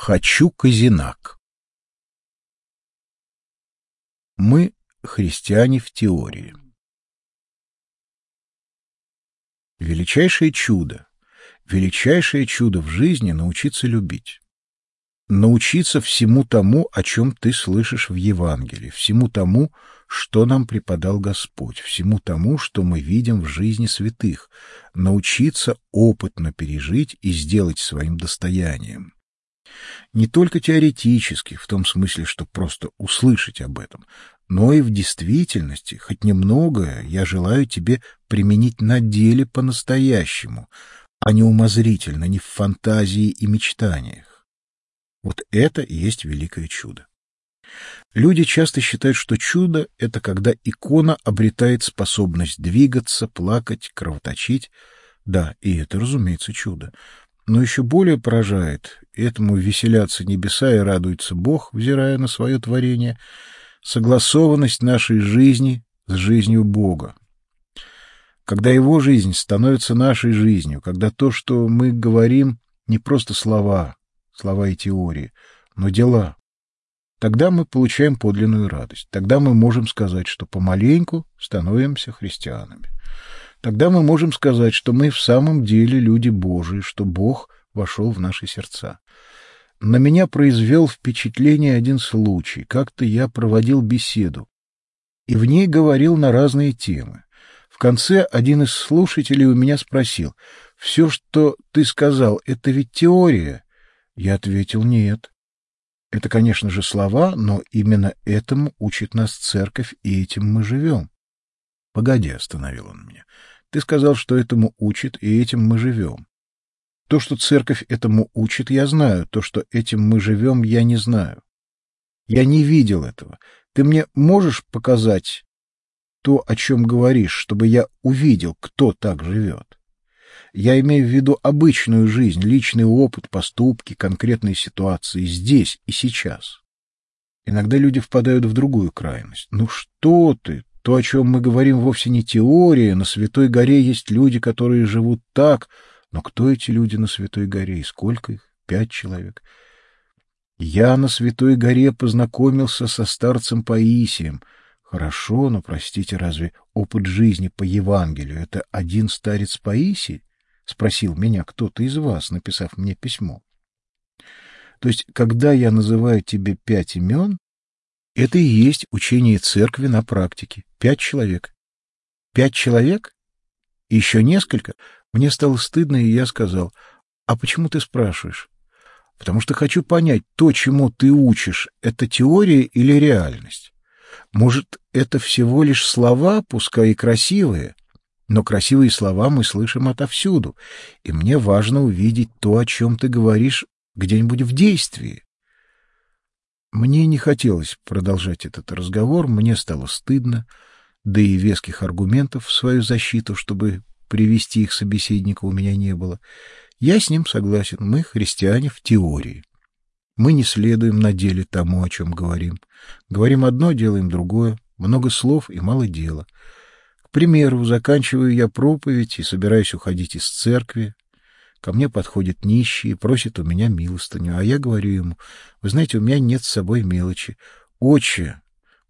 Хочу казинак. Мы христиане в теории. Величайшее чудо, величайшее чудо в жизни научиться любить. Научиться всему тому, о чем ты слышишь в Евангелии, всему тому, что нам преподал Господь, всему тому, что мы видим в жизни святых, научиться опытно пережить и сделать своим достоянием не только теоретически, в том смысле, что просто услышать об этом, но и в действительности, хоть немного, я желаю тебе применить на деле по-настоящему, а не умозрительно, не в фантазии и мечтаниях. Вот это и есть великое чудо. Люди часто считают, что чудо — это когда икона обретает способность двигаться, плакать, кровоточить. Да, и это, разумеется, чудо. Но еще более поражает, этому веселятся небеса и радуется Бог, взирая на свое творение, согласованность нашей жизни с жизнью Бога. Когда Его жизнь становится нашей жизнью, когда то, что мы говорим, не просто слова, слова и теории, но дела, тогда мы получаем подлинную радость. Тогда мы можем сказать, что помаленьку становимся христианами. Тогда мы можем сказать, что мы в самом деле люди Божии, что Бог вошел в наши сердца. На меня произвел впечатление один случай. Как-то я проводил беседу, и в ней говорил на разные темы. В конце один из слушателей у меня спросил, «Все, что ты сказал, это ведь теория?» Я ответил, «Нет». Это, конечно же, слова, но именно этому учит нас церковь, и этим мы живем. — Погоди, — остановил он меня. — Ты сказал, что этому учит, и этим мы живем. То, что церковь этому учит, я знаю. То, что этим мы живем, я не знаю. Я не видел этого. Ты мне можешь показать то, о чем говоришь, чтобы я увидел, кто так живет? Я имею в виду обычную жизнь, личный опыт, поступки, конкретные ситуации здесь и сейчас. Иногда люди впадают в другую крайность. Ну что ты? То, о чем мы говорим, вовсе не теория. На Святой горе есть люди, которые живут так, но кто эти люди на Святой горе и сколько их? Пять человек. Я на Святой горе познакомился со старцем Паисием. Хорошо, но, простите, разве опыт жизни по Евангелию — это один старец Паисий? — спросил меня кто-то из вас, написав мне письмо. То есть, когда я называю тебе пять имен, это и есть учение церкви на практике. Пять человек. Пять человек? Еще несколько? Мне стало стыдно, и я сказал, «А почему ты спрашиваешь?» «Потому что хочу понять, то, чему ты учишь, это теория или реальность? Может, это всего лишь слова, пускай и красивые?» Но красивые слова мы слышим отовсюду, и мне важно увидеть то, о чем ты говоришь, где-нибудь в действии. Мне не хотелось продолжать этот разговор, мне стало стыдно, да и веских аргументов в свою защиту, чтобы привести их собеседника у меня не было. Я с ним согласен. Мы христиане в теории. Мы не следуем на деле тому, о чем говорим. Говорим одно, делаем другое. Много слов и мало дела. К примеру, заканчиваю я проповедь и собираюсь уходить из церкви. Ко мне подходит нищий и просит у меня милостыню, а я говорю ему, вы знаете, у меня нет с собой мелочи. Отче,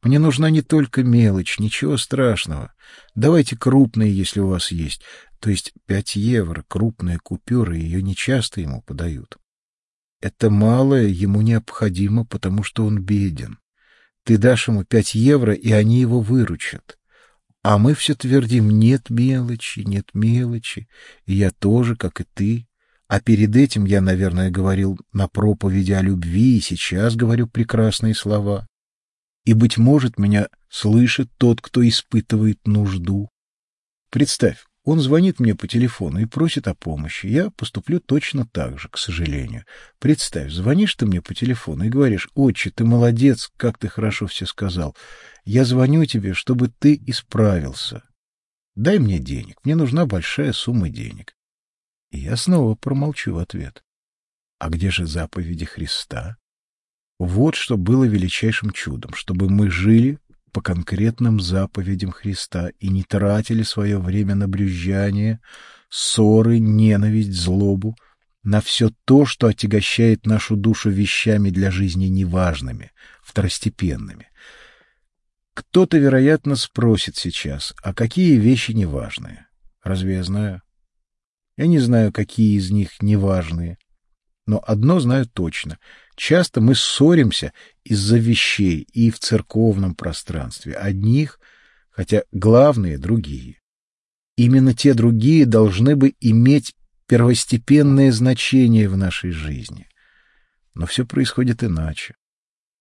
мне нужна не только мелочь, ничего страшного. Давайте крупные, если у вас есть. То есть пять евро, крупная купюра, ее нечасто ему подают. Это малое ему необходимо, потому что он беден. Ты дашь ему пять евро, и они его выручат. А мы все твердим, нет мелочи, нет мелочи, и я тоже, как и ты. А перед этим я, наверное, говорил на проповеди о любви, и сейчас говорю прекрасные слова и, быть может, меня слышит тот, кто испытывает нужду. Представь, он звонит мне по телефону и просит о помощи. Я поступлю точно так же, к сожалению. Представь, звонишь ты мне по телефону и говоришь, «Отче, ты молодец, как ты хорошо все сказал. Я звоню тебе, чтобы ты исправился. Дай мне денег, мне нужна большая сумма денег». И я снова промолчу в ответ. А где же заповеди Христа? Вот что было величайшим чудом, чтобы мы жили по конкретным заповедям Христа и не тратили свое время на брюзжание, ссоры, ненависть, злобу, на все то, что отягощает нашу душу вещами для жизни неважными, второстепенными. Кто-то, вероятно, спросит сейчас, а какие вещи неважные? Разве я знаю? Я не знаю, какие из них неважные. Но одно знаю точно. Часто мы ссоримся из-за вещей и в церковном пространстве. Одних, хотя главные — другие. Именно те другие должны бы иметь первостепенное значение в нашей жизни. Но все происходит иначе.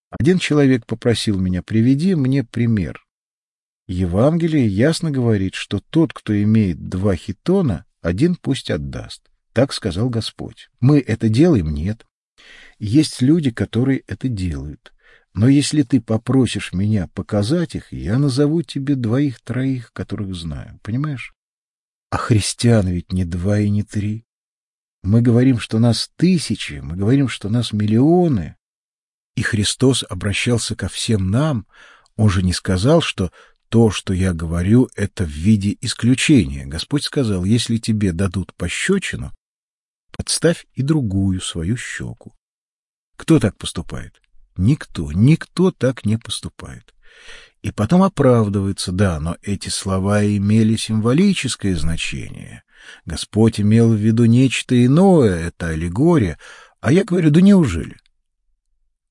Один человек попросил меня, приведи мне пример. Евангелие ясно говорит, что тот, кто имеет два хитона, один пусть отдаст. Так сказал Господь. Мы это делаем? Нет. Есть люди, которые это делают. Но если ты попросишь меня показать их, я назову тебе двоих-троих, которых знаю. Понимаешь? А христиан ведь не два и не три. Мы говорим, что нас тысячи, мы говорим, что нас миллионы. И Христос обращался ко всем нам. Он же не сказал, что то, что я говорю, это в виде исключения. Господь сказал, если тебе дадут пощечину, подставь и другую свою щеку. Кто так поступает? Никто, никто так не поступает. И потом оправдывается, да, но эти слова имели символическое значение. Господь имел в виду нечто иное, это аллегория, а я говорю, да неужели?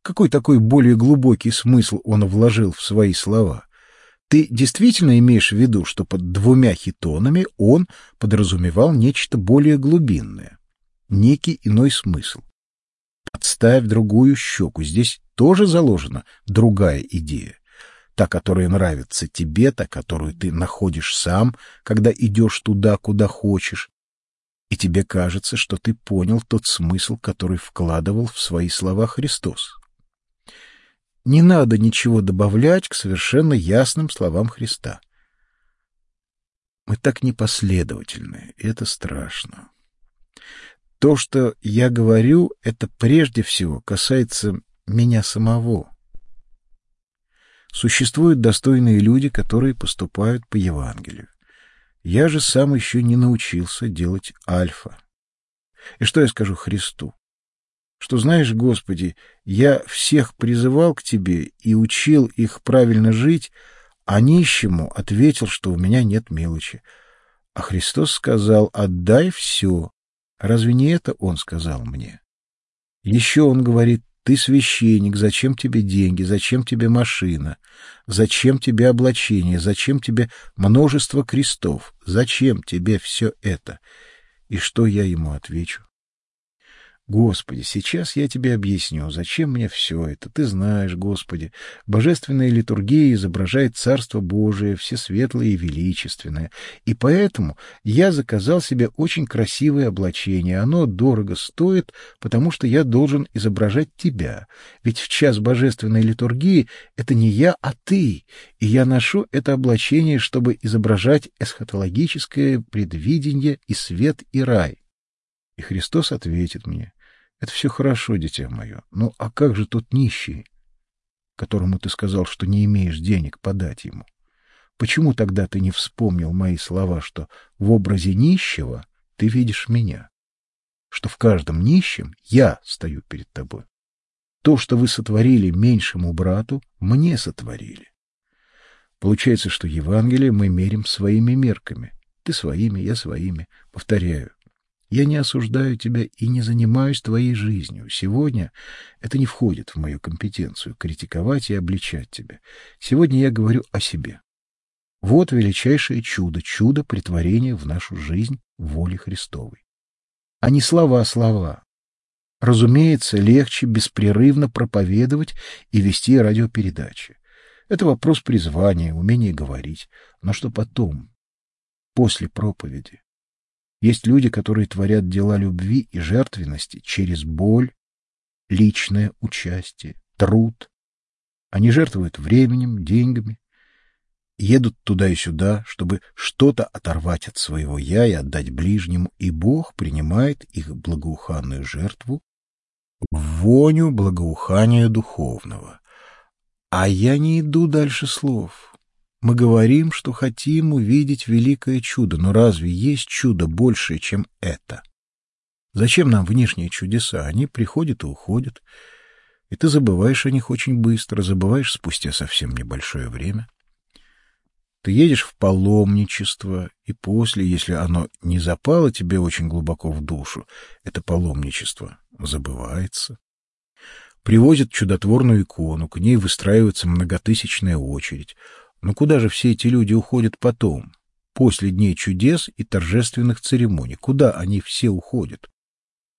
Какой такой более глубокий смысл он вложил в свои слова? Ты действительно имеешь в виду, что под двумя хитонами он подразумевал нечто более глубинное, некий иной смысл? Подставь другую щеку. Здесь тоже заложена другая идея. Та, которая нравится тебе, та, которую ты находишь сам, когда идешь туда, куда хочешь. И тебе кажется, что ты понял тот смысл, который вкладывал в свои слова Христос. Не надо ничего добавлять к совершенно ясным словам Христа. Мы так непоследовательны, и это страшно. То, что я говорю, это прежде всего касается меня самого. Существуют достойные люди, которые поступают по Евангелию. Я же сам еще не научился делать альфа. И что я скажу Христу? что, знаешь, Господи, я всех призывал к Тебе и учил их правильно жить, а нищему ответил, что у меня нет мелочи. А Христос сказал, отдай все. Разве не это Он сказал мне? Еще Он говорит, ты священник, зачем тебе деньги, зачем тебе машина, зачем тебе облачение, зачем тебе множество крестов, зачем тебе все это? И что я ему отвечу? Господи, сейчас я тебе объясню, зачем мне все это. Ты знаешь, Господи, божественная литургия изображает Царство Божие, всесветлое и величественное. И поэтому я заказал себе очень красивое облачение. Оно дорого стоит, потому что я должен изображать тебя. Ведь в час божественной литургии это не я, а ты. И я ношу это облачение, чтобы изображать эсхатологическое предвидение и свет, и рай. И Христос ответит мне, это все хорошо, дитя мое. Ну, а как же тот нищий, которому ты сказал, что не имеешь денег подать ему? Почему тогда ты не вспомнил мои слова, что в образе нищего ты видишь меня? Что в каждом нищем я стою перед тобой? То, что вы сотворили меньшему брату, мне сотворили. Получается, что Евангелие мы мерим своими мерками. Ты своими, я своими. Повторяю, я не осуждаю тебя и не занимаюсь твоей жизнью. Сегодня это не входит в мою компетенцию — критиковать и обличать тебя. Сегодня я говорю о себе. Вот величайшее чудо, чудо притворения в нашу жизнь воли Христовой. А не слова-слова. Разумеется, легче беспрерывно проповедовать и вести радиопередачи. Это вопрос призвания, умения говорить. Но что потом, после проповеди? Есть люди, которые творят дела любви и жертвенности через боль, личное участие, труд. Они жертвуют временем, деньгами, едут туда и сюда, чтобы что-то оторвать от своего «я» и отдать ближнему, и Бог принимает их благоуханную жертву в воню благоухания духовного. А я не иду дальше слов. Мы говорим, что хотим увидеть великое чудо, но разве есть чудо большее, чем это? Зачем нам внешние чудеса? Они приходят и уходят. И ты забываешь о них очень быстро, забываешь спустя совсем небольшое время. Ты едешь в паломничество, и после, если оно не запало тебе очень глубоко в душу, это паломничество забывается. Привозят чудотворную икону, к ней выстраивается многотысячная очередь. Но куда же все эти люди уходят потом, после дней чудес и торжественных церемоний? Куда они все уходят?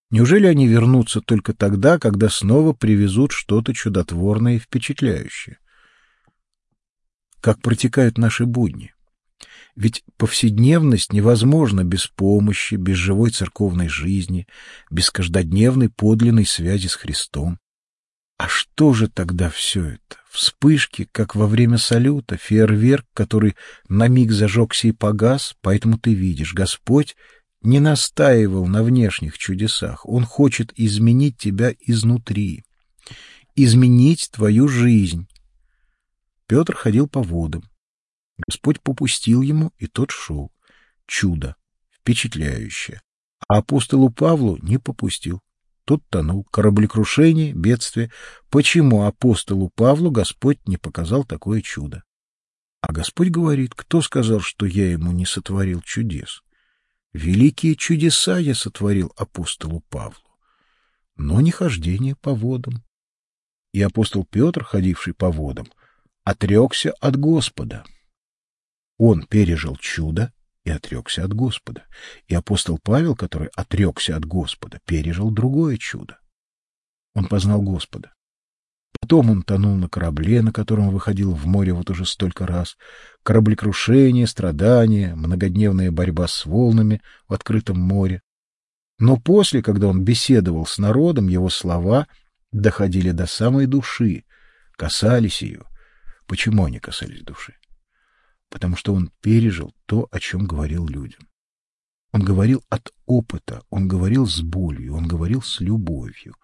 Неужели они вернутся только тогда, когда снова привезут что-то чудотворное и впечатляющее? как протекают наши будни. Ведь повседневность невозможна без помощи, без живой церковной жизни, без каждодневной подлинной связи с Христом. А что же тогда все это? Вспышки, как во время салюта, фейерверк, который на миг зажегся и погас, поэтому ты видишь, Господь не настаивал на внешних чудесах. Он хочет изменить тебя изнутри, изменить твою жизнь, Петр ходил по водам. Господь попустил ему, и тот шел. Чудо, впечатляющее. А апостолу Павлу не попустил. Тот тонул. Кораблекрушение, бедствие. Почему апостолу Павлу Господь не показал такое чудо? А Господь говорит, кто сказал, что я ему не сотворил чудес? Великие чудеса я сотворил апостолу Павлу, но не хождение по водам. И апостол Петр, ходивший по водам, отрекся от Господа. Он пережил чудо и отрекся от Господа. И апостол Павел, который отрекся от Господа, пережил другое чудо. Он познал Господа. Потом он тонул на корабле, на котором выходил в море вот уже столько раз. Кораблекрушение, страдания, многодневная борьба с волнами в открытом море. Но после, когда он беседовал с народом, его слова доходили до самой души, касались ее, Почему они касались души? Потому что он пережил то, о чем говорил людям. Он говорил от опыта, он говорил с болью, он говорил с любовью.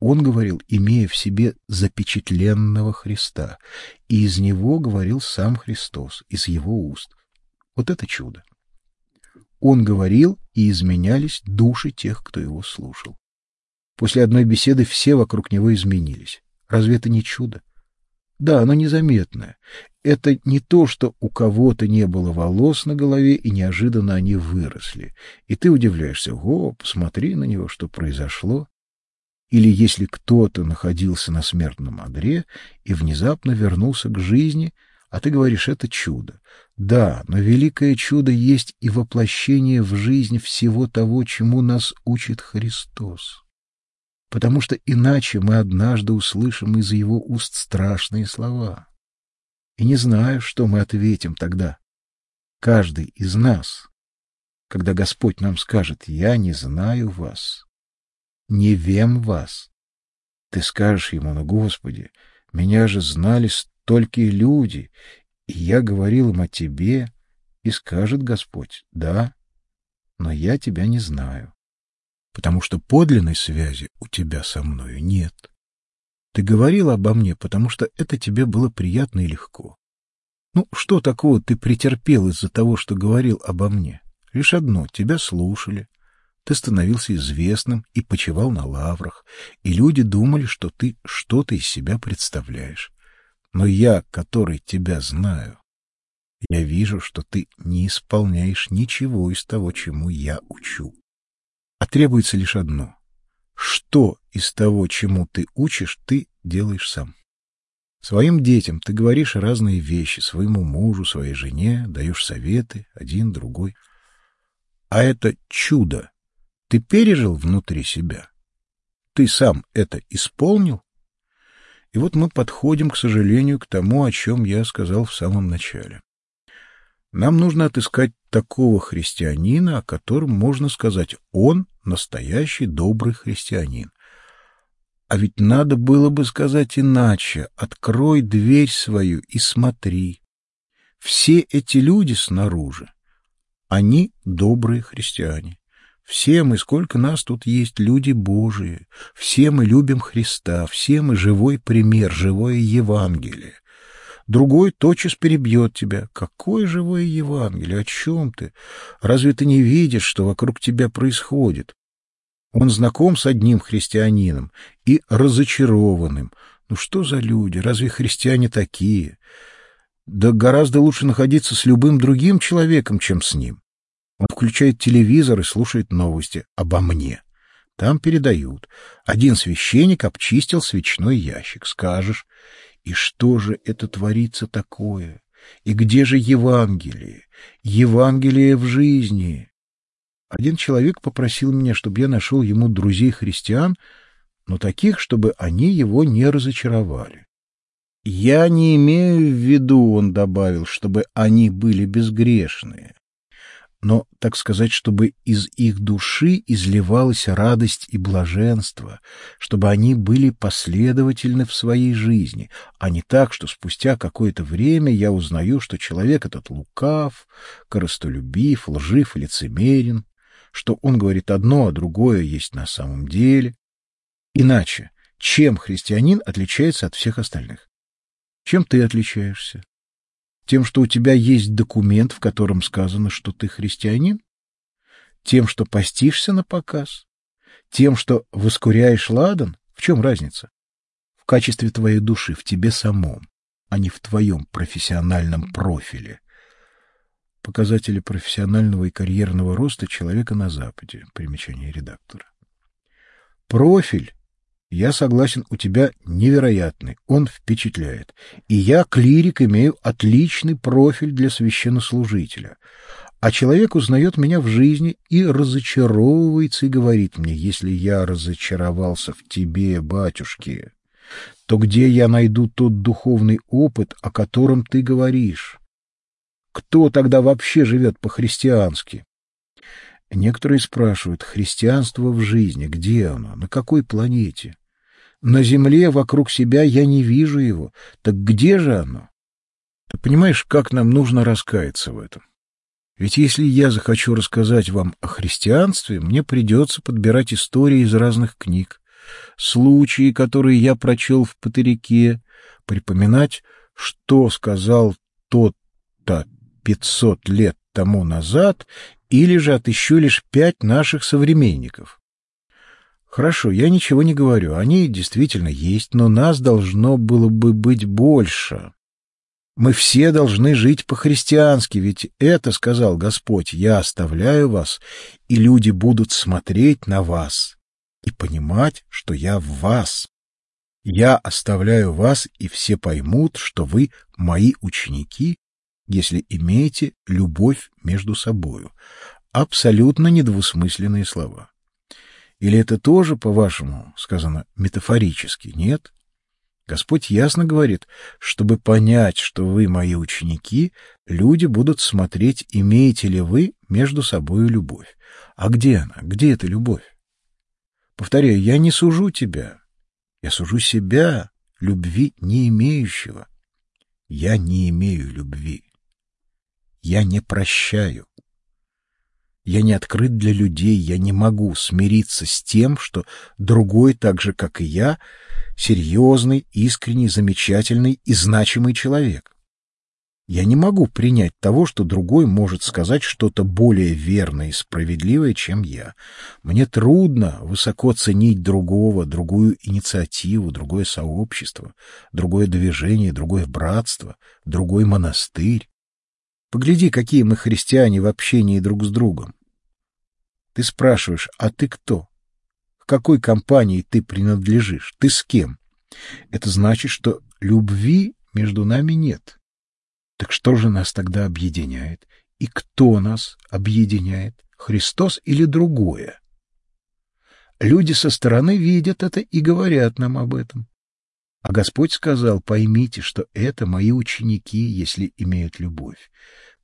Он говорил, имея в себе запечатленного Христа, и из него говорил сам Христос, из его уст. Вот это чудо. Он говорил, и изменялись души тех, кто его слушал. После одной беседы все вокруг него изменились. Разве это не чудо? Да, оно незаметное. Это не то, что у кого-то не было волос на голове, и неожиданно они выросли. И ты удивляешься, о, посмотри на него, что произошло. Или если кто-то находился на смертном одре и внезапно вернулся к жизни, а ты говоришь, это чудо. Да, но великое чудо есть и воплощение в жизнь всего того, чему нас учит Христос потому что иначе мы однажды услышим из его уст страшные слова. И не знаю, что мы ответим тогда. Каждый из нас, когда Господь нам скажет «Я не знаю вас, не вем вас», ты скажешь ему «Ну, Господи, меня же знали столькие люди, и я говорил им о тебе», и скажет Господь «Да, но я тебя не знаю» потому что подлинной связи у тебя со мною нет. Ты говорил обо мне, потому что это тебе было приятно и легко. Ну, что такого ты претерпел из-за того, что говорил обо мне? Лишь одно — тебя слушали. Ты становился известным и почивал на лаврах, и люди думали, что ты что-то из себя представляешь. Но я, который тебя знаю, я вижу, что ты не исполняешь ничего из того, чему я учу требуется лишь одно. Что из того, чему ты учишь, ты делаешь сам. Своим детям ты говоришь разные вещи, своему мужу, своей жене, даешь советы, один, другой. А это чудо ты пережил внутри себя? Ты сам это исполнил? И вот мы подходим, к сожалению, к тому, о чем я сказал в самом начале. Нам нужно отыскать такого христианина, о котором можно сказать «он настоящий добрый христианин». А ведь надо было бы сказать иначе «открой дверь свою и смотри». Все эти люди снаружи, они добрые христиане. Все мы, сколько нас тут есть, люди Божии. Все мы любим Христа, все мы живой пример, живое Евангелие. Другой тотчас перебьет тебя. Какое живое Евангелие? О чем ты? Разве ты не видишь, что вокруг тебя происходит? Он знаком с одним христианином и разочарованным. Ну что за люди? Разве христиане такие? Да гораздо лучше находиться с любым другим человеком, чем с ним. Он включает телевизор и слушает новости обо мне. Там передают. Один священник обчистил свечной ящик. Скажешь, и что же это творится такое? И где же Евангелие? Евангелие в жизни. Один человек попросил меня, чтобы я нашел ему друзей-христиан, но таких, чтобы они его не разочаровали. Я не имею в виду, он добавил, чтобы они были безгрешные но, так сказать, чтобы из их души изливалась радость и блаженство, чтобы они были последовательны в своей жизни, а не так, что спустя какое-то время я узнаю, что человек этот лукав, корыстолюбив, лжив лицемерен, что он говорит одно, а другое есть на самом деле. Иначе, чем христианин отличается от всех остальных? Чем ты отличаешься? Тем, что у тебя есть документ, в котором сказано, что ты христианин? Тем, что постишься на показ? Тем, что воскуряешь ладан? В чем разница? В качестве твоей души, в тебе самом, а не в твоем профессиональном профиле. Показатели профессионального и карьерного роста человека на Западе. Примечание редактора. Профиль я согласен, у тебя невероятный, он впечатляет. И я, клирик, имею отличный профиль для священнослужителя. А человек узнает меня в жизни и разочаровывается и говорит мне, если я разочаровался в тебе, батюшки, то где я найду тот духовный опыт, о котором ты говоришь? Кто тогда вообще живет по-христиански? Некоторые спрашивают, христианство в жизни, где оно, на какой планете? На земле вокруг себя я не вижу его. Так где же оно? Ты понимаешь, как нам нужно раскаяться в этом? Ведь если я захочу рассказать вам о христианстве, мне придется подбирать истории из разных книг, случаи, которые я прочел в Патерике, припоминать, что сказал тот-то пятьсот лет тому назад, или же отыщу лишь пять наших современников. Хорошо, я ничего не говорю. Они действительно есть, но нас должно было бы быть больше. Мы все должны жить по-христиански, ведь это, сказал Господь, я оставляю вас, и люди будут смотреть на вас и понимать, что я в вас. Я оставляю вас, и все поймут, что вы мои ученики, если имеете любовь между собою. Абсолютно недвусмысленные слова. Или это тоже, по-вашему, сказано метафорически? Нет? Господь ясно говорит, чтобы понять, что вы мои ученики, люди будут смотреть, имеете ли вы между собой любовь. А где она? Где эта любовь? Повторяю, я не сужу тебя. Я сужу себя, любви не имеющего. Я не имею любви. Я не прощаю. Я не открыт для людей, я не могу смириться с тем, что другой, так же, как и я, серьезный, искренний, замечательный и значимый человек. Я не могу принять того, что другой может сказать что-то более верное и справедливое, чем я. Мне трудно высоко ценить другого, другую инициативу, другое сообщество, другое движение, другое братство, другой монастырь. Погляди, какие мы христиане в общении друг с другом. Ты спрашиваешь, а ты кто? К какой компании ты принадлежишь? Ты с кем? Это значит, что любви между нами нет. Так что же нас тогда объединяет? И кто нас объединяет? Христос или другое? Люди со стороны видят это и говорят нам об этом. А Господь сказал, поймите, что это мои ученики, если имеют любовь.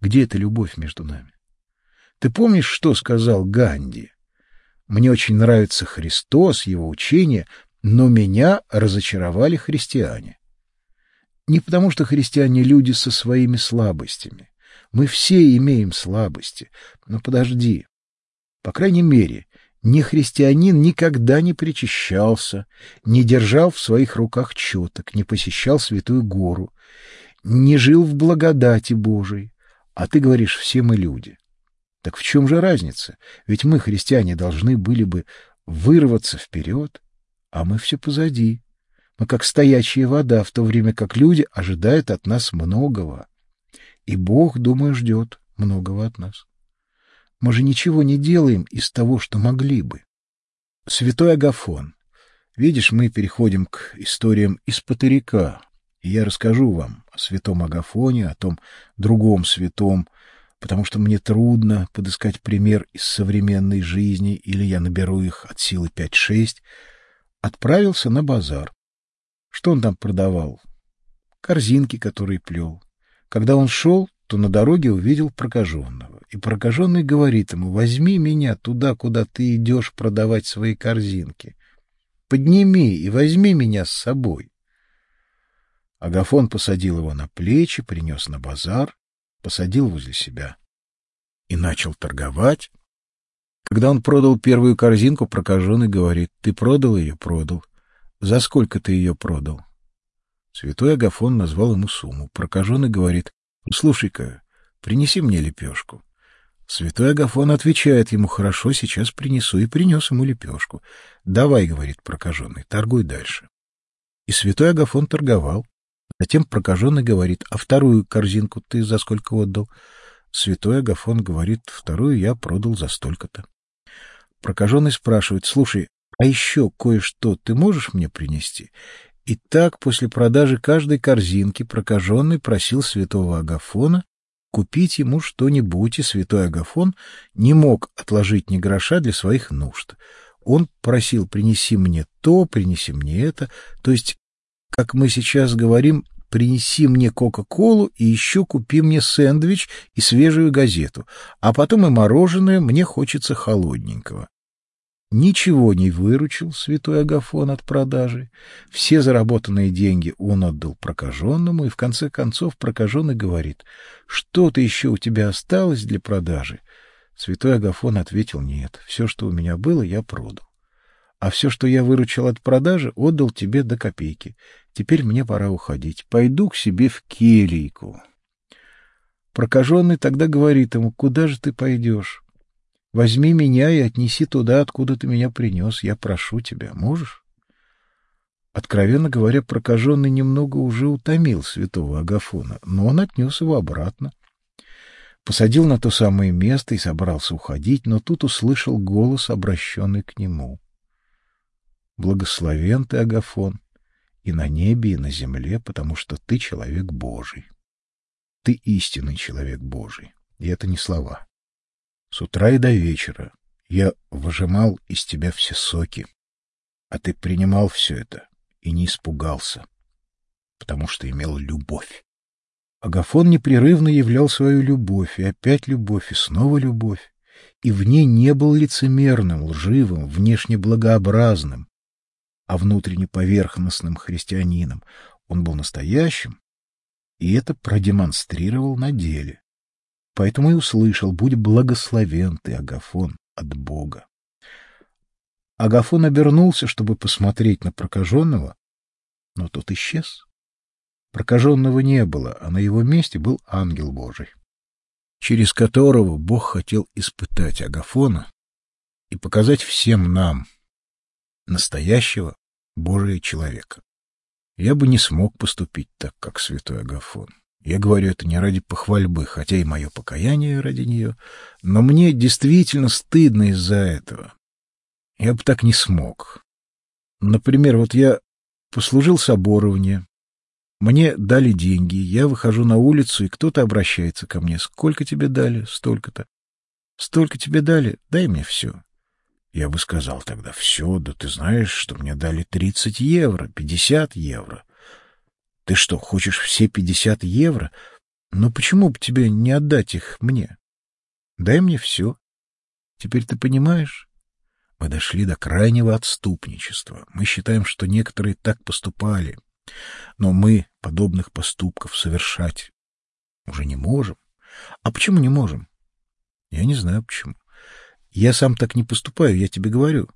Где эта любовь между нами? Ты помнишь, что сказал Ганди? Мне очень нравится Христос, его учение, но меня разочаровали христиане. Не потому, что христиане люди со своими слабостями. Мы все имеем слабости. Но подожди. По крайней мере, ни христианин никогда не причащался, не держал в своих руках четок, не посещал святую гору, не жил в благодати Божией. А ты говоришь, все мы люди. Так в чем же разница? Ведь мы, христиане, должны были бы вырваться вперед, а мы все позади. Мы как стоячая вода, в то время как люди ожидают от нас многого. И Бог, думаю, ждет многого от нас. Мы же ничего не делаем из того, что могли бы. Святой Агафон. Видишь, мы переходим к историям из Патерика, и я расскажу вам о святом Агафоне, о том другом святом, потому что мне трудно подыскать пример из современной жизни, или я наберу их от силы пять-шесть, отправился на базар. Что он там продавал? Корзинки, которые плел. Когда он шел, то на дороге увидел прокаженного. И прокаженный говорит ему, возьми меня туда, куда ты идешь продавать свои корзинки. Подними и возьми меня с собой. Агафон посадил его на плечи, принес на базар, посадил возле себя и начал торговать. Когда он продал первую корзинку, прокаженный говорит, «Ты продал ее?» «Продал». «За сколько ты ее продал?» Святой Агафон назвал ему сумму. Прокаженный говорит, «Слушай-ка, принеси мне лепешку». Святой Агафон отвечает ему, «Хорошо, сейчас принесу», и принес ему лепешку. «Давай», — говорит прокаженный, — «торгуй дальше». И святой Агафон торговал. Затем прокаженный говорит, «А вторую корзинку ты за сколько отдал?» Святой Агафон говорит, «Вторую я продал за столько-то». Прокаженный спрашивает, «Слушай, а еще кое-что ты можешь мне принести?» И так после продажи каждой корзинки прокаженный просил святого Агафона купить ему что-нибудь, и святой Агафон не мог отложить ни гроша для своих нужд. Он просил «принеси мне то, принеси мне это», то есть, как мы сейчас говорим, принеси мне Кока-Колу и еще купи мне сэндвич и свежую газету, а потом и мороженое, мне хочется холодненького. Ничего не выручил святой Агафон от продажи. Все заработанные деньги он отдал прокаженному, и в конце концов прокаженный говорит, «Что-то еще у тебя осталось для продажи?» Святой Агафон ответил, «Нет, все, что у меня было, я продал. А все, что я выручил от продажи, отдал тебе до копейки. Теперь мне пора уходить. Пойду к себе в келийку». Прокаженный тогда говорит ему, «Куда же ты пойдешь?» Возьми меня и отнеси туда, откуда ты меня принес. Я прошу тебя. Можешь? Откровенно говоря, прокаженный немного уже утомил святого Агафона, но он отнес его обратно. Посадил на то самое место и собрался уходить, но тут услышал голос, обращенный к нему. «Благословен ты, Агафон, и на небе, и на земле, потому что ты человек Божий. Ты истинный человек Божий, и это не слова. С утра и до вечера я выжимал из тебя все соки, а ты принимал все это и не испугался, потому что имел любовь. Агафон непрерывно являл свою любовь, и опять любовь, и снова любовь, и в ней не был лицемерным, лживым, внешне благообразным, а внутренне поверхностным христианином. Он был настоящим, и это продемонстрировал на деле. Поэтому и услышал, будь благословен ты, Агафон, от Бога. Агафон обернулся, чтобы посмотреть на прокаженного, но тот исчез. Прокаженного не было, а на его месте был ангел Божий, через которого Бог хотел испытать Агафона и показать всем нам настоящего Божия человека. Я бы не смог поступить так, как святой Агафон. Я говорю это не ради похвальбы, хотя и мое покаяние ради нее, но мне действительно стыдно из-за этого. Я бы так не смог. Например, вот я послужил соборование, мне дали деньги, я выхожу на улицу, и кто-то обращается ко мне. Сколько тебе дали? Столько-то. Столько тебе дали? Дай мне все. Я бы сказал тогда, все, да ты знаешь, что мне дали 30 евро, 50 евро. Ты что, хочешь все пятьдесят евро? Но почему бы тебе не отдать их мне? Дай мне все. Теперь ты понимаешь? Мы дошли до крайнего отступничества. Мы считаем, что некоторые так поступали. Но мы подобных поступков совершать уже не можем. А почему не можем? Я не знаю почему. Я сам так не поступаю, я тебе говорю.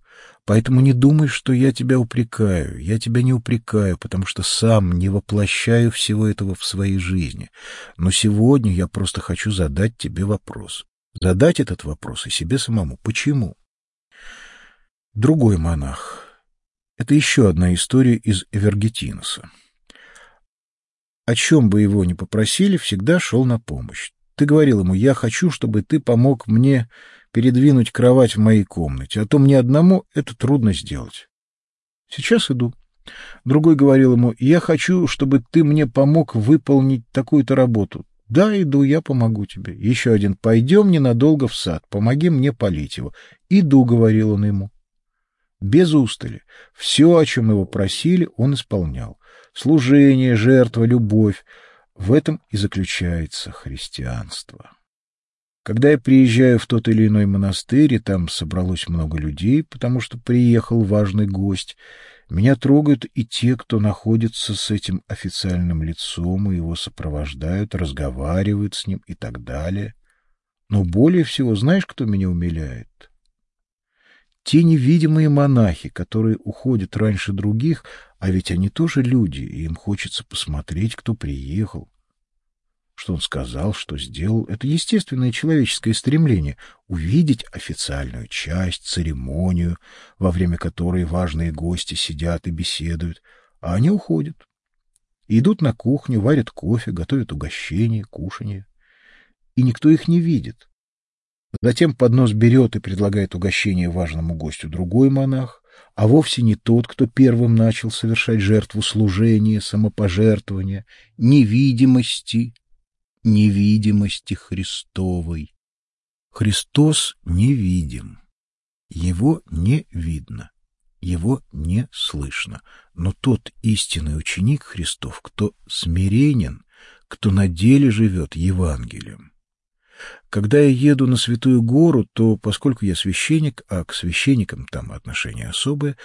Поэтому не думай, что я тебя упрекаю. Я тебя не упрекаю, потому что сам не воплощаю всего этого в своей жизни. Но сегодня я просто хочу задать тебе вопрос. Задать этот вопрос и себе самому. Почему? Другой монах. Это еще одна история из Эвергетиноса. О чем бы его ни попросили, всегда шел на помощь. Ты говорил ему, я хочу, чтобы ты помог мне передвинуть кровать в моей комнате, а то мне одному это трудно сделать. Сейчас иду. Другой говорил ему, я хочу, чтобы ты мне помог выполнить такую-то работу. Да, иду, я помогу тебе. Еще один, пойдем ненадолго в сад, помоги мне полить его. Иду, говорил он ему. Без устали. Все, о чем его просили, он исполнял. Служение, жертва, любовь. В этом и заключается христианство. Когда я приезжаю в тот или иной монастырь, и там собралось много людей, потому что приехал важный гость, меня трогают и те, кто находится с этим официальным лицом, и его сопровождают, разговаривают с ним и так далее. Но более всего, знаешь, кто меня умиляет? Те невидимые монахи, которые уходят раньше других, а ведь они тоже люди, и им хочется посмотреть, кто приехал, что он сказал, что сделал. Это естественное человеческое стремление — увидеть официальную часть, церемонию, во время которой важные гости сидят и беседуют, а они уходят. Идут на кухню, варят кофе, готовят угощение, кушанье. И никто их не видит. Затем поднос берет и предлагает угощение важному гостю другой монах, а вовсе не тот, кто первым начал совершать жертву служения, самопожертвования, невидимости, невидимости Христовой. Христос невидим. Его не видно, его не слышно. Но тот истинный ученик Христов, кто смиренен, кто на деле живет Евангелием. Когда я еду на Святую Гору, то, поскольку я священник, а к священникам там отношения особые,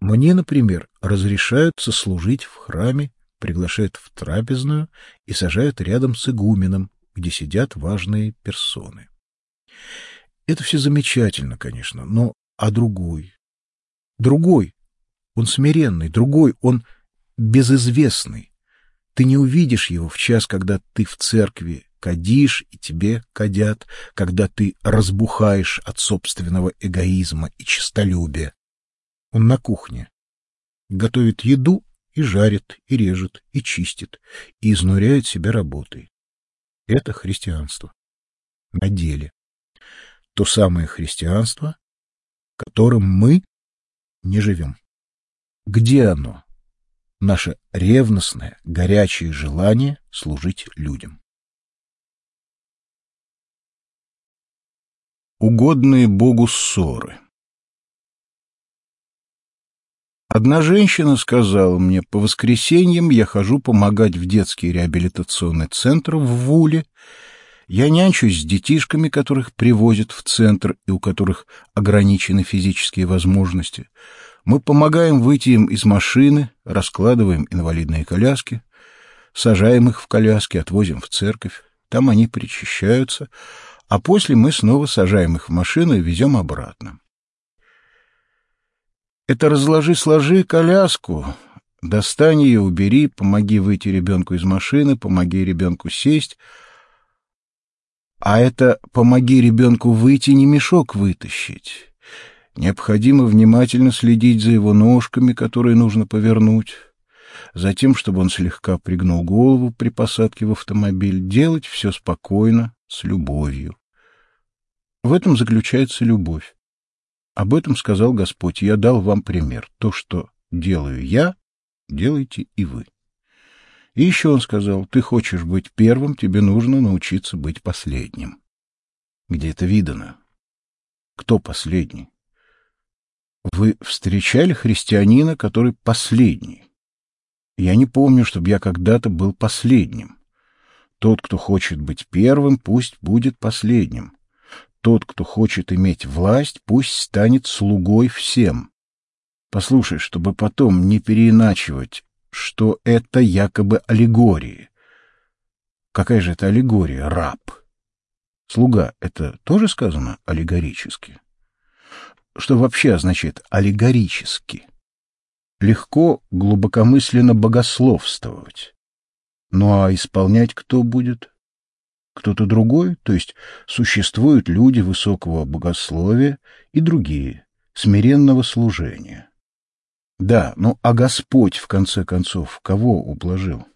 мне, например, разрешаются служить в храме приглашают в трапезную и сажают рядом с игуменом, где сидят важные персоны. Это все замечательно, конечно, но а другой? Другой. Он смиренный, другой, он безызвестный. Ты не увидишь его в час, когда ты в церкви кадишь и тебе кадят, когда ты разбухаешь от собственного эгоизма и честолюбия. Он на кухне. Готовит еду и жарит, и режет, и чистит, и изнуряет себя работой. Это христианство. На деле. То самое христианство, которым мы не живем. Где оно? Наше ревностное, горячее желание служить людям. Угодные Богу ссоры Одна женщина сказала мне, по воскресеньям я хожу помогать в детский реабилитационный центр в Вуле. Я нянчусь с детишками, которых привозят в центр и у которых ограничены физические возможности. Мы помогаем выйти им из машины, раскладываем инвалидные коляски, сажаем их в коляски, отвозим в церковь. Там они причащаются, а после мы снова сажаем их в машину и везем обратно. Это разложи-сложи коляску, достань ее, убери, помоги выйти ребенку из машины, помоги ребенку сесть. А это помоги ребенку выйти, не мешок вытащить. Необходимо внимательно следить за его ножками, которые нужно повернуть. Затем, чтобы он слегка пригнул голову при посадке в автомобиль, делать все спокойно, с любовью. В этом заключается любовь. Об этом сказал Господь. Я дал вам пример. То, что делаю я, делайте и вы. И еще он сказал, ты хочешь быть первым, тебе нужно научиться быть последним. Где это видано? Кто последний? Вы встречали христианина, который последний? Я не помню, чтобы я когда-то был последним. Тот, кто хочет быть первым, пусть будет последним. Тот, кто хочет иметь власть, пусть станет слугой всем. Послушай, чтобы потом не переиначивать, что это якобы аллегории. Какая же это аллегория? Раб. Слуга — это тоже сказано аллегорически? Что вообще означает аллегорически? Легко глубокомысленно богословствовать. Ну а исполнять кто будет? Кто-то другой, то есть существуют люди высокого богословия и другие, смиренного служения. Да, ну а Господь, в конце концов, кого ублажил?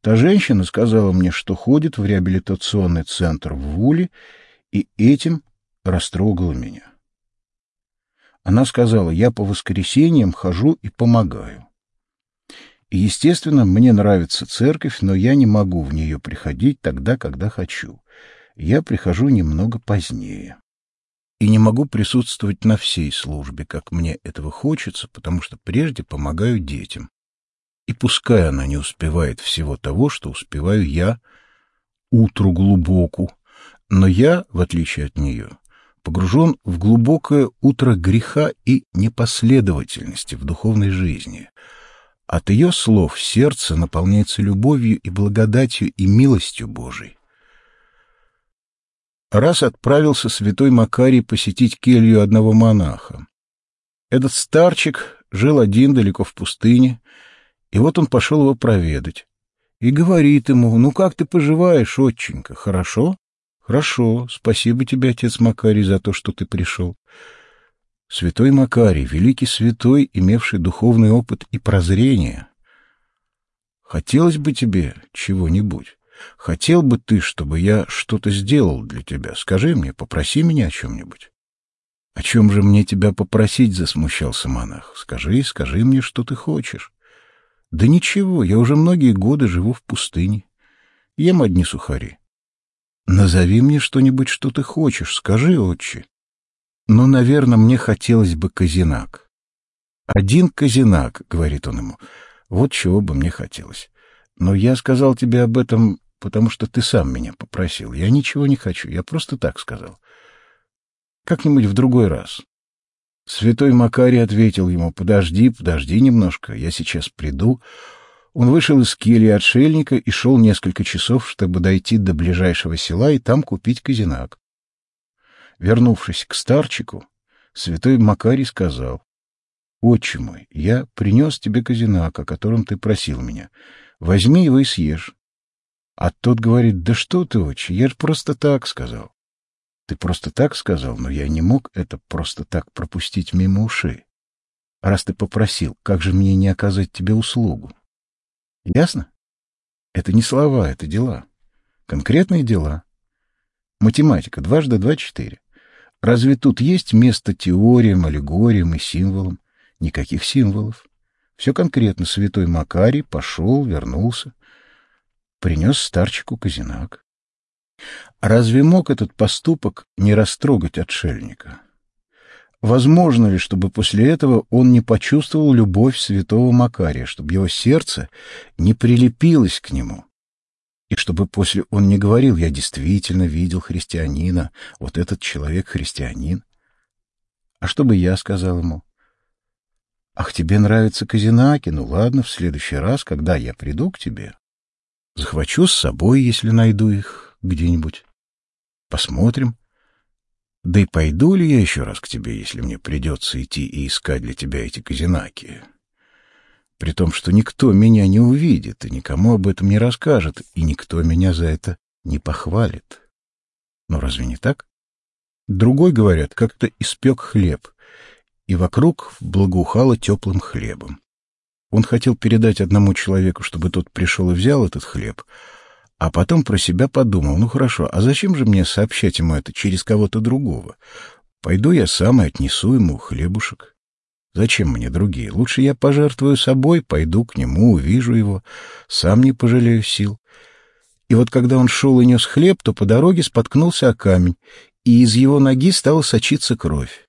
Та женщина сказала мне, что ходит в реабилитационный центр в Вуле, и этим растрогала меня. Она сказала, я по воскресеньям хожу и помогаю. Естественно, мне нравится церковь, но я не могу в нее приходить тогда, когда хочу. Я прихожу немного позднее. И не могу присутствовать на всей службе, как мне этого хочется, потому что прежде помогаю детям. И пускай она не успевает всего того, что успеваю я, утру глубоку, но я, в отличие от нее, погружен в глубокое утро греха и непоследовательности в духовной жизни. От ее слов сердце наполняется любовью и благодатью и милостью Божией. Раз отправился святой Макарий посетить келью одного монаха. Этот старчик жил один далеко в пустыне, и вот он пошел его проведать. И говорит ему, ну как ты поживаешь, отченька, хорошо? Хорошо, спасибо тебе, отец Макарий, за то, что ты пришел. Святой Макарий, великий святой, имевший духовный опыт и прозрение. Хотелось бы тебе чего-нибудь. Хотел бы ты, чтобы я что-то сделал для тебя. Скажи мне, попроси меня о чем-нибудь. — О чем же мне тебя попросить? — засмущался монах. — Скажи, скажи мне, что ты хочешь. — Да ничего, я уже многие годы живу в пустыне. Ем одни сухари. Назови мне что-нибудь, что ты хочешь, скажи, отче. Но, наверное, мне хотелось бы казинак. Один казинак, — говорит он ему, — вот чего бы мне хотелось. Но я сказал тебе об этом, потому что ты сам меня попросил. Я ничего не хочу, я просто так сказал. Как-нибудь в другой раз. Святой Макарий ответил ему, подожди, подожди немножко, я сейчас приду. Он вышел из кельи отшельника и шел несколько часов, чтобы дойти до ближайшего села и там купить казинак. Вернувшись к старчику, святой Макарий сказал, «Отче мой, я принес тебе казинак, о котором ты просил меня. Возьми его и съешь». А тот говорит, «Да что ты, отче, я же просто так сказал». «Ты просто так сказал, но я не мог это просто так пропустить мимо ушей. Раз ты попросил, как же мне не оказать тебе услугу?» Ясно? Это не слова, это дела. Конкретные дела. Математика. Дважды два — четыре. Разве тут есть место теориям, аллегориям и символам? Никаких символов. Все конкретно. Святой Макарий пошел, вернулся. Принес старчику казинак. Разве мог этот поступок не растрогать отшельника? Возможно ли, чтобы после этого он не почувствовал любовь святого Макария, чтобы его сердце не прилепилось к нему? И чтобы после он не говорил, я действительно видел христианина, вот этот человек христианин? А что бы я сказал ему? Ах, тебе нравятся казинаки? Ну ладно, в следующий раз, когда я приду к тебе, захвачу с собой, если найду их где-нибудь. Посмотрим, да и пойду ли я еще раз к тебе, если мне придется идти и искать для тебя эти казинаки? При том, что никто меня не увидит и никому об этом не расскажет, и никто меня за это не похвалит. Но разве не так? Другой, говорят, как-то испек хлеб, и вокруг благоухало теплым хлебом. Он хотел передать одному человеку, чтобы тот пришел и взял этот хлеб, а потом про себя подумал, ну хорошо, а зачем же мне сообщать ему это через кого-то другого? Пойду я сам и отнесу ему хлебушек. Зачем мне другие? Лучше я пожертвую собой, пойду к нему, увижу его, сам не пожалею сил. И вот когда он шел и нес хлеб, то по дороге споткнулся о камень, и из его ноги стала сочиться кровь.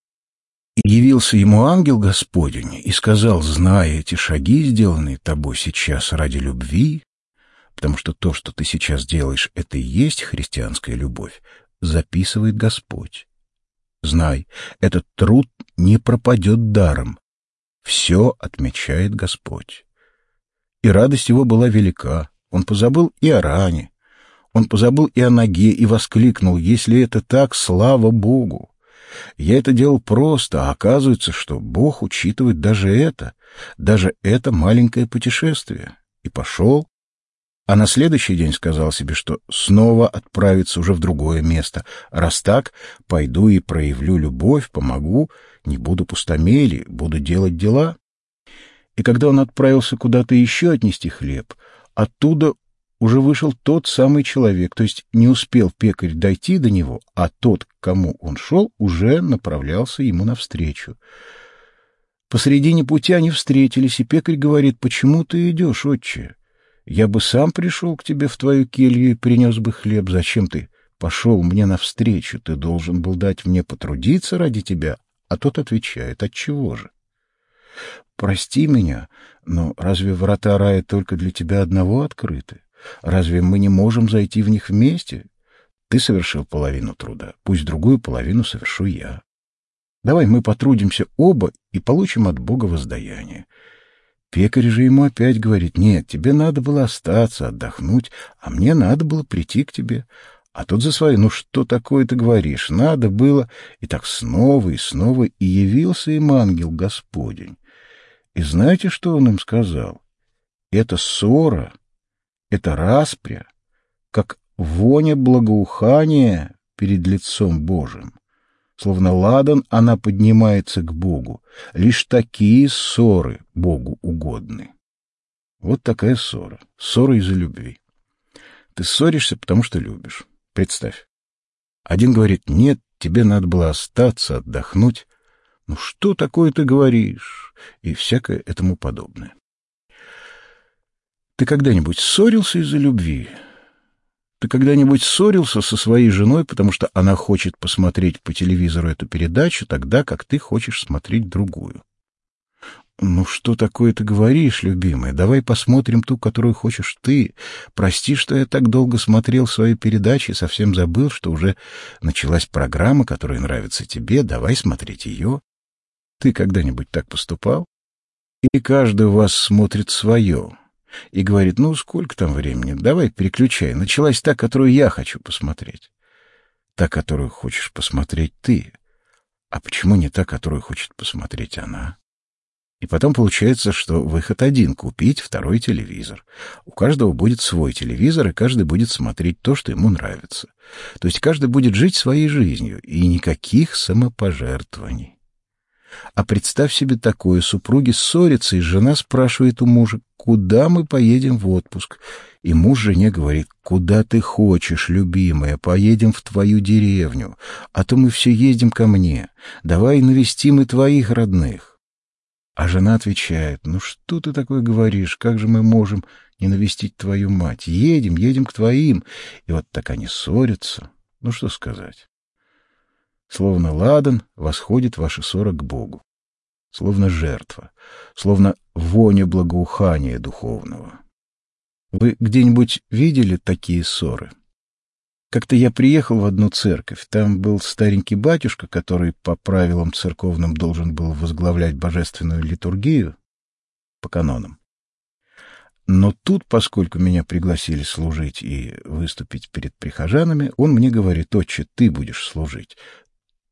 И явился ему ангел Господень и сказал, зная эти шаги, сделанные тобой сейчас ради любви, потому что то, что ты сейчас делаешь, это и есть христианская любовь, записывает Господь. Знай, этот труд не пропадет даром. Все отмечает Господь. И радость его была велика. Он позабыл и о ране, он позабыл и о ноге, и воскликнул, если это так, слава Богу. Я это делал просто, а оказывается, что Бог учитывает даже это, даже это маленькое путешествие. И пошел, а на следующий день сказал себе, что снова отправится уже в другое место. Раз так, пойду и проявлю любовь, помогу, не буду пустомели, буду делать дела. И когда он отправился куда-то еще отнести хлеб, оттуда уже вышел тот самый человек, то есть не успел пекарь дойти до него, а тот, к кому он шел, уже направлялся ему навстречу. Посредине пути они встретились, и пекарь говорит, «Почему ты идешь, отче? Я бы сам пришел к тебе в твою келью и принес бы хлеб. Зачем ты пошел мне навстречу? Ты должен был дать мне потрудиться ради тебя». А тот отвечает, «Отчего же?» «Прости меня, но разве врата рая только для тебя одного открыты? Разве мы не можем зайти в них вместе? Ты совершил половину труда, пусть другую половину совершу я. Давай мы потрудимся оба и получим от Бога воздаяние. Пекарь же ему опять говорит, нет, тебе надо было остаться, отдохнуть, а мне надо было прийти к тебе. А тот за свои, ну что такое ты говоришь, надо было, и так снова и снова, и явился им ангел Господень. И знаете, что он им сказал? Это ссора, это распря, как воня благоухания перед лицом Божиим. Словно ладан она поднимается к Богу. Лишь такие ссоры Богу угодны. Вот такая ссора. Ссора из-за любви. Ты ссоришься, потому что любишь. Представь. Один говорит, нет, тебе надо было остаться, отдохнуть. Ну что такое ты говоришь? И всякое этому подобное. Ты когда-нибудь ссорился из-за любви? Ты когда-нибудь ссорился со своей женой, потому что она хочет посмотреть по телевизору эту передачу тогда, как ты хочешь смотреть другую? Ну что такое ты говоришь, любимая? Давай посмотрим ту, которую хочешь ты. Прости, что я так долго смотрел свои передачи и совсем забыл, что уже началась программа, которая нравится тебе. Давай смотреть ее. Ты когда-нибудь так поступал? И каждый у вас смотрит свое и говорит, ну, сколько там времени, давай переключай. Началась та, которую я хочу посмотреть. Та, которую хочешь посмотреть ты. А почему не та, которую хочет посмотреть она? И потом получается, что выход один — купить второй телевизор. У каждого будет свой телевизор, и каждый будет смотреть то, что ему нравится. То есть каждый будет жить своей жизнью, и никаких самопожертвований. А представь себе такое, супруги ссорятся, и жена спрашивает у мужа, куда мы поедем в отпуск. И муж жене говорит, куда ты хочешь, любимая, поедем в твою деревню, а то мы все ездим ко мне, давай навестим и твоих родных. А жена отвечает, ну что ты такое говоришь, как же мы можем не навестить твою мать? Едем, едем к твоим. И вот так они ссорятся. Ну что сказать? Словно ладан восходит ваша ссора к Богу. Словно жертва, словно воня благоухания духовного. Вы где-нибудь видели такие ссоры? Как-то я приехал в одну церковь. Там был старенький батюшка, который по правилам церковным должен был возглавлять божественную литургию по канонам. Но тут, поскольку меня пригласили служить и выступить перед прихожанами, он мне говорит, «Отче, ты будешь служить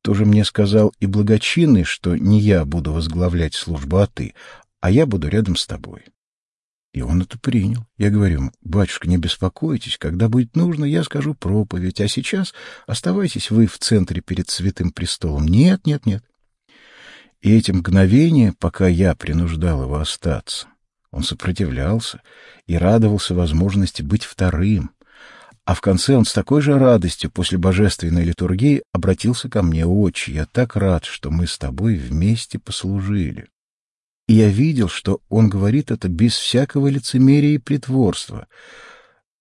тоже мне сказал и благочинный, что не я буду возглавлять службу, а ты, а я буду рядом с тобой. И он это принял. Я говорю, батюшка, не беспокойтесь, когда будет нужно, я скажу проповедь, а сейчас оставайтесь вы в центре перед святым престолом. Нет, нет, нет. И эти мгновения, пока я принуждал его остаться, он сопротивлялся и радовался возможности быть вторым, а в конце он с такой же радостью после божественной литургии обратился ко мне, «Отче, я так рад, что мы с тобой вместе послужили». И я видел, что он говорит это без всякого лицемерия и притворства.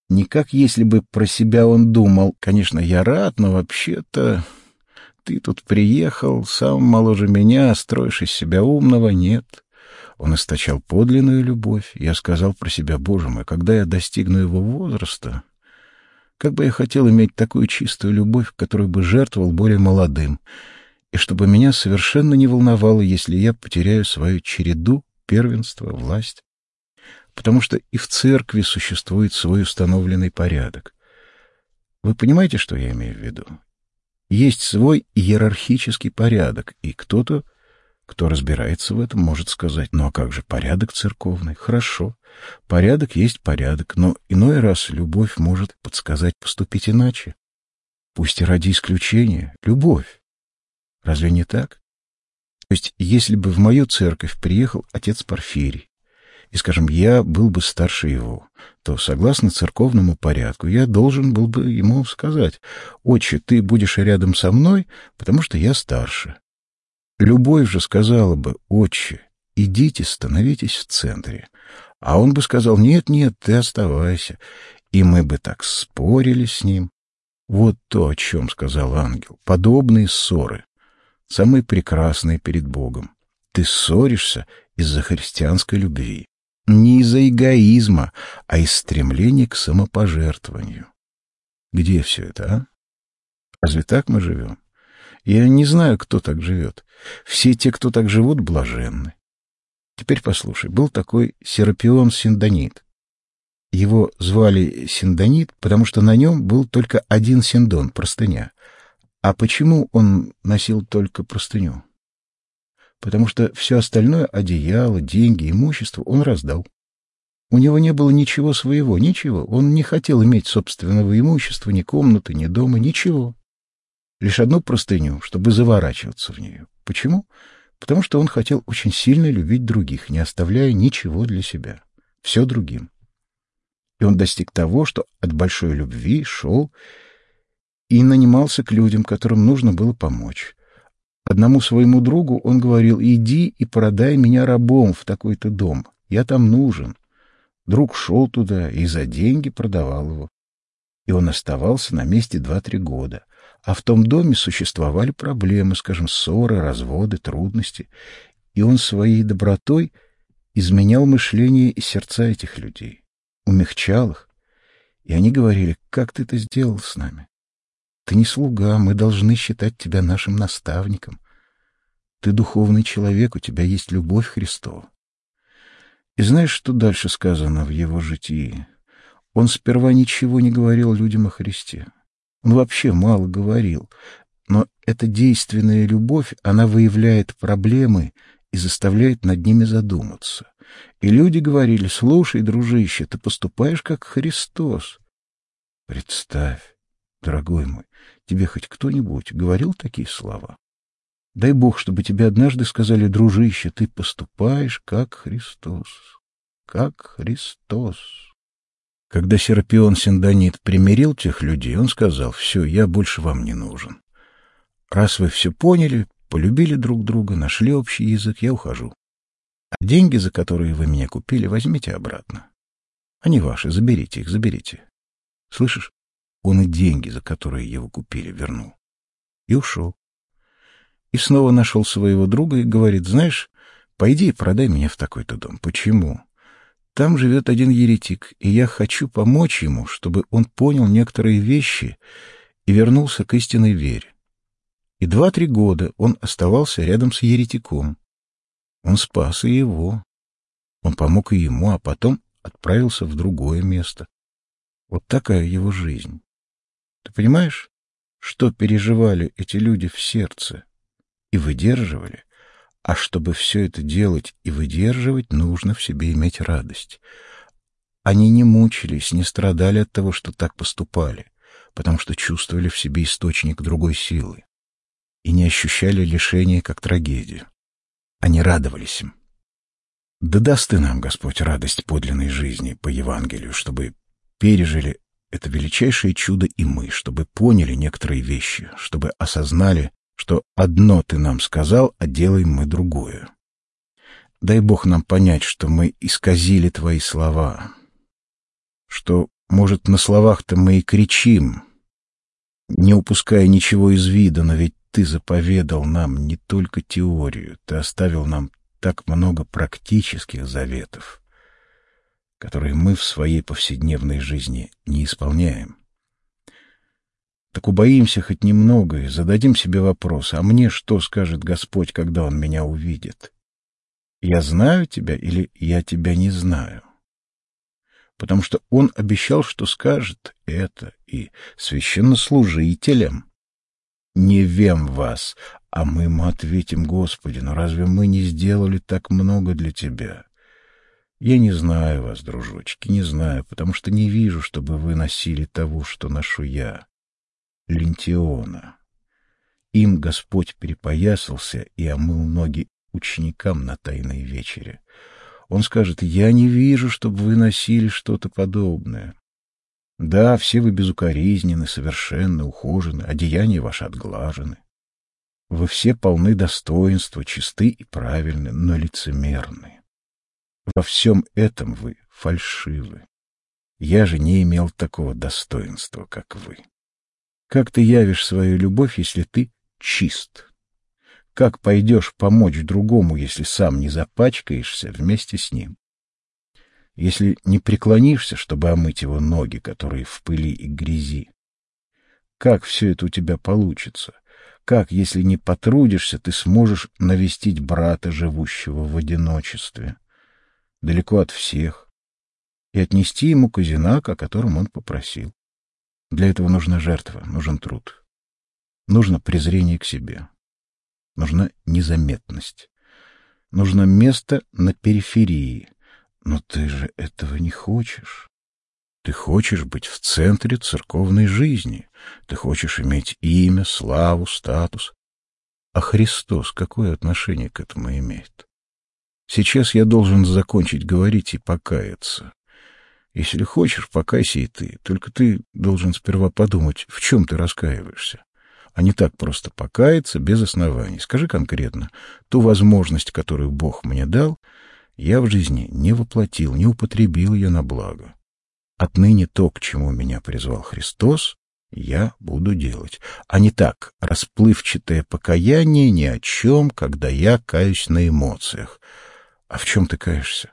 Не как если бы про себя он думал, конечно, я рад, но вообще-то ты тут приехал, сам моложе меня, строишь из себя умного, нет. Он источал подлинную любовь. Я сказал про себя, Боже мой, когда я достигну его возраста, как бы я хотел иметь такую чистую любовь, которую бы жертвовал более молодым, и чтобы меня совершенно не волновало, если я потеряю свою череду, первенство, власть. Потому что и в церкви существует свой установленный порядок. Вы понимаете, что я имею в виду? Есть свой иерархический порядок, и кто-то Кто разбирается в этом, может сказать, ну а как же порядок церковный? Хорошо, порядок есть порядок, но иной раз любовь может подсказать поступить иначе. Пусть и ради исключения. Любовь. Разве не так? То есть, если бы в мою церковь приехал отец Порфирий, и, скажем, я был бы старше его, то, согласно церковному порядку, я должен был бы ему сказать, «Отче, ты будешь рядом со мной, потому что я старше». Любовь же сказала бы, «Отче, идите, становитесь в центре». А он бы сказал, «Нет, нет, ты оставайся». И мы бы так спорили с ним. Вот то, о чем сказал ангел. Подобные ссоры, самые прекрасные перед Богом. Ты ссоришься из-за христианской любви. Не из-за эгоизма, а из стремления к самопожертвованию. Где все это, а? Разве так мы живем? Я не знаю, кто так живет. Все те, кто так живут, блаженны. Теперь послушай, был такой Серапион Синдонит. Его звали Синдонит, потому что на нем был только один синдон, простыня. А почему он носил только простыню? Потому что все остальное — одеяло, деньги, имущество — он раздал. У него не было ничего своего, ничего. Он не хотел иметь собственного имущества, ни комнаты, ни дома, ничего. Лишь одну простыню, чтобы заворачиваться в нее. Почему? Потому что он хотел очень сильно любить других, не оставляя ничего для себя. Все другим. И он достиг того, что от большой любви шел и нанимался к людям, которым нужно было помочь. Одному своему другу он говорил, иди и продай меня рабом в такой-то дом, я там нужен. Друг шел туда и за деньги продавал его. И он оставался на месте два-три года. А в том доме существовали проблемы, скажем, ссоры, разводы, трудности. И он своей добротой изменял мышление и сердца этих людей умягчал их, и они говорили, как ты это сделал с нами? Ты не слуга, мы должны считать тебя нашим наставником. Ты духовный человек, у тебя есть любовь Христова. И знаешь, что дальше сказано в его житии? Он сперва ничего не говорил людям о Христе. Он вообще мало говорил. Но эта действенная любовь, она выявляет проблемы и заставляет над ними задуматься. И люди говорили, слушай, дружище, ты поступаешь как Христос. Представь, дорогой мой, тебе хоть кто-нибудь говорил такие слова? Дай Бог, чтобы тебе однажды сказали, дружище, ты поступаешь как Христос, как Христос. Когда Серапион Синдонит примирил тех людей, он сказал, все, я больше вам не нужен. Раз вы все поняли, полюбили друг друга, нашли общий язык, я ухожу. А деньги, за которые вы меня купили, возьмите обратно. Они ваши, заберите их, заберите. Слышишь? Он и деньги, за которые его купили, вернул. И ушел. И снова нашел своего друга и говорит, знаешь, пойди и продай меня в такой-то дом. Почему? Там живет один еретик, и я хочу помочь ему, чтобы он понял некоторые вещи и вернулся к истинной вере. И два-три года он оставался рядом с еретиком. Он спас и его. Он помог и ему, а потом отправился в другое место. Вот такая его жизнь. Ты понимаешь, что переживали эти люди в сердце и выдерживали? А чтобы все это делать и выдерживать, нужно в себе иметь радость. Они не мучились, не страдали от того, что так поступали, потому что чувствовали в себе источник другой силы и не ощущали лишения как трагедию. Они радовались им. Да даст ты нам, Господь, радость подлинной жизни по Евангелию, чтобы пережили это величайшее чудо и мы, чтобы поняли некоторые вещи, чтобы осознали, что одно ты нам сказал, а делаем мы другое. Дай Бог нам понять, что мы исказили твои слова, что, может, на словах-то мы и кричим, не упуская ничего из вида, но ведь ты заповедал нам не только теорию, ты оставил нам так много практических заветов, которые мы в своей повседневной жизни не исполняем. Так убоимся хоть немного и зададим себе вопрос, а мне что скажет Господь, когда Он меня увидит? Я знаю тебя или я тебя не знаю? Потому что Он обещал, что скажет это и священнослужителям — не вем вас, А мы ему ответим, Господи, но разве мы не сделали так много для Тебя? Я не знаю вас, дружочки, не знаю, потому что не вижу, чтобы вы носили того, что ношу я. Лентиона. Им Господь перепоясался и омыл ноги ученикам на Тайной вечере. Он скажет, я не вижу, чтобы вы носили что-то подобное. Да, все вы безукоризнены, совершенно ухожены, одеяния ваши отглажены. Вы все полны достоинства, чисты и правильны, но лицемерны. Во всем этом вы фальшивы. Я же не имел такого достоинства, как вы. Как ты явишь свою любовь, если ты чист? Как пойдешь помочь другому, если сам не запачкаешься вместе с ним? Если не преклонишься, чтобы омыть его ноги, которые в пыли и грязи? Как все это у тебя получится? Как, если не потрудишься, ты сможешь навестить брата, живущего в одиночестве, далеко от всех, и отнести ему казинак, о котором он попросил? Для этого нужна жертва, нужен труд. Нужно презрение к себе. Нужна незаметность. Нужно место на периферии. Но ты же этого не хочешь. Ты хочешь быть в центре церковной жизни. Ты хочешь иметь имя, славу, статус. А Христос какое отношение к этому имеет? Сейчас я должен закончить говорить и покаяться. Если хочешь, покайся и ты. Только ты должен сперва подумать, в чем ты раскаиваешься. А не так просто покаяться без оснований. Скажи конкретно, ту возможность, которую Бог мне дал, я в жизни не воплотил, не употребил ее на благо. Отныне то, к чему меня призвал Христос, я буду делать, а не так расплывчатое покаяние ни о чем, когда я каюсь на эмоциях. А в чем ты каешься?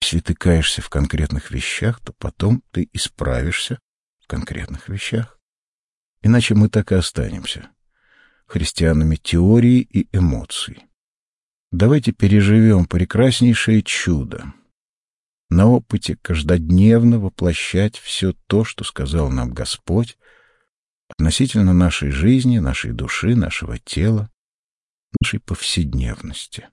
Если ты каешься в конкретных вещах, то потом ты исправишься в конкретных вещах. Иначе мы так и останемся христианами теории и эмоций. Давайте переживем прекраснейшее чудо. На опыте каждодневно воплощать все то, что сказал нам Господь относительно нашей жизни, нашей души, нашего тела, нашей повседневности.